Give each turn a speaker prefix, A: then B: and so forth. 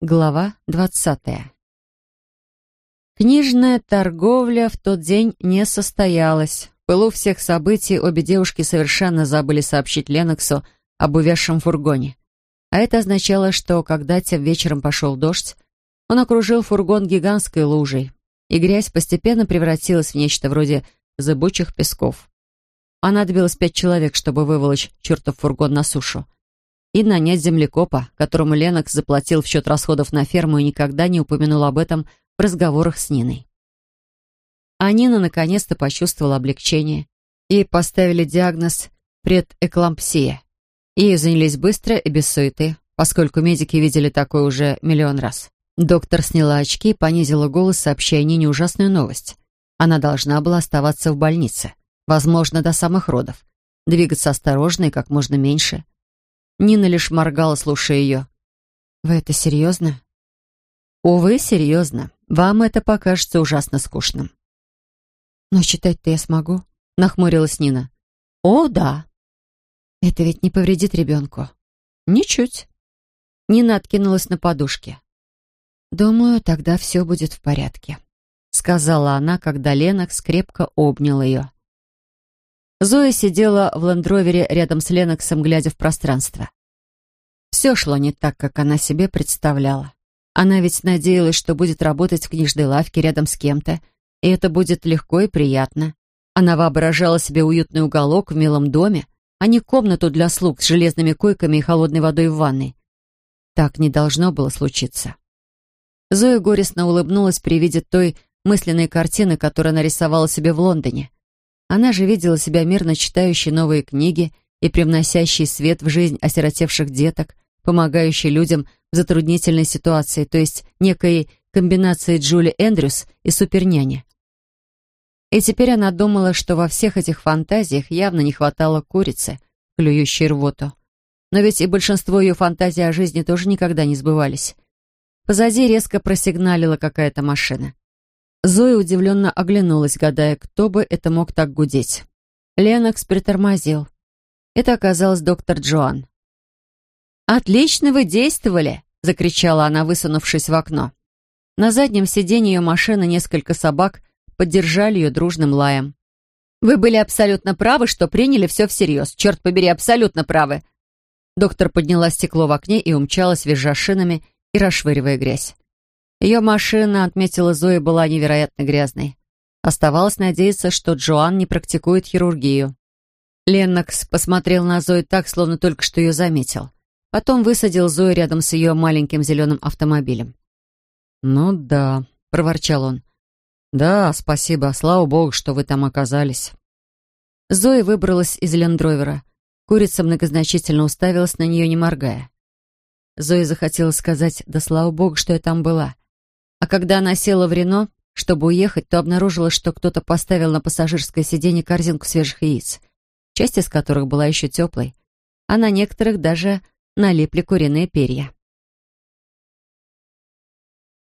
A: Глава двадцатая. Книжная торговля в тот день не состоялась. В пылу всех событий обе девушки совершенно забыли сообщить Леноксу об увязшем фургоне. А это означало, что когда тем вечером пошел дождь, он окружил фургон гигантской лужей, и грязь постепенно превратилась в нечто вроде зыбучих песков. Понадобилось пять человек, чтобы выволочь чертов фургон на сушу и нанять землекопа, которому Ленокс заплатил в счет расходов на ферму и никогда не упомянул об этом в разговорах с Ниной. А Нина наконец-то почувствовала облегчение. Ей поставили диагноз предэклампсия. Ею занялись быстро и без суеты, поскольку медики видели такое уже миллион раз. Доктор сняла очки и понизила голос, сообщая Нине ужасную новость. Она должна была оставаться в больнице, возможно, до самых родов, двигаться осторожно и как можно меньше – Нина лишь моргала, слушая ее. «Вы это серьезно?» «Увы, серьезно. Вам это покажется ужасно скучным».
B: «Но читать-то я смогу», —
A: нахмурилась Нина.
B: «О, да». «Это ведь не повредит ребенку?»
A: «Ничуть». Нина откинулась на подушке.
B: «Думаю, тогда все будет в порядке», — сказала она, когда Ленокс крепко обнял ее.
A: Зоя сидела в лендровере рядом с Леноксом, глядя в пространство. Все шло не так, как она себе представляла. Она ведь надеялась, что будет работать в книжной лавке рядом с кем-то, и это будет легко и приятно. Она воображала себе уютный уголок в милом доме, а не комнату для слуг с железными койками и холодной водой в ванной. Так не должно было случиться. Зоя горестно улыбнулась при виде той мысленной картины, которую нарисовала себе в Лондоне. Она же видела себя мирно читающей новые книги и привносящей свет в жизнь осиротевших деток, помогающей людям в затруднительной ситуации, то есть некой комбинации Джули Эндрюс и суперняни. И теперь она думала, что во всех этих фантазиях явно не хватало курицы, клюющей рвоту. Но ведь и большинство ее фантазий о жизни тоже никогда не сбывались. Позади резко просигналила какая-то машина. Зоя удивленно оглянулась, гадая, кто бы это мог так гудеть. Ленокс притормозил. Это оказалась доктор Джоан. «Отлично вы действовали!» — закричала она, высунувшись в окно. На заднем сиденье ее машины несколько собак поддержали ее дружным лаем. «Вы были абсолютно правы, что приняли все всерьез. Черт побери, абсолютно правы!» Доктор подняла стекло в окне и умчалась, визжа шинами и расшвыривая грязь. Ее машина, отметила Зоя, была невероятно грязной. Оставалось надеяться, что Джоан не практикует хирургию. Леннокс посмотрел на Зою так, словно только что ее заметил. Потом высадил Зою рядом с ее маленьким зеленым автомобилем. «Ну да», — проворчал он. «Да, спасибо. Слава богу, что вы там оказались». Зоя выбралась из лендровера. Курица многозначительно уставилась на нее, не моргая. Зоя захотела сказать «Да слава богу, что я там была». А когда она села в Рено, чтобы уехать, то обнаружила, что кто-то поставил на пассажирское сиденье корзинку свежих яиц, часть из которых была еще теплой, а на некоторых даже налипли куриные перья.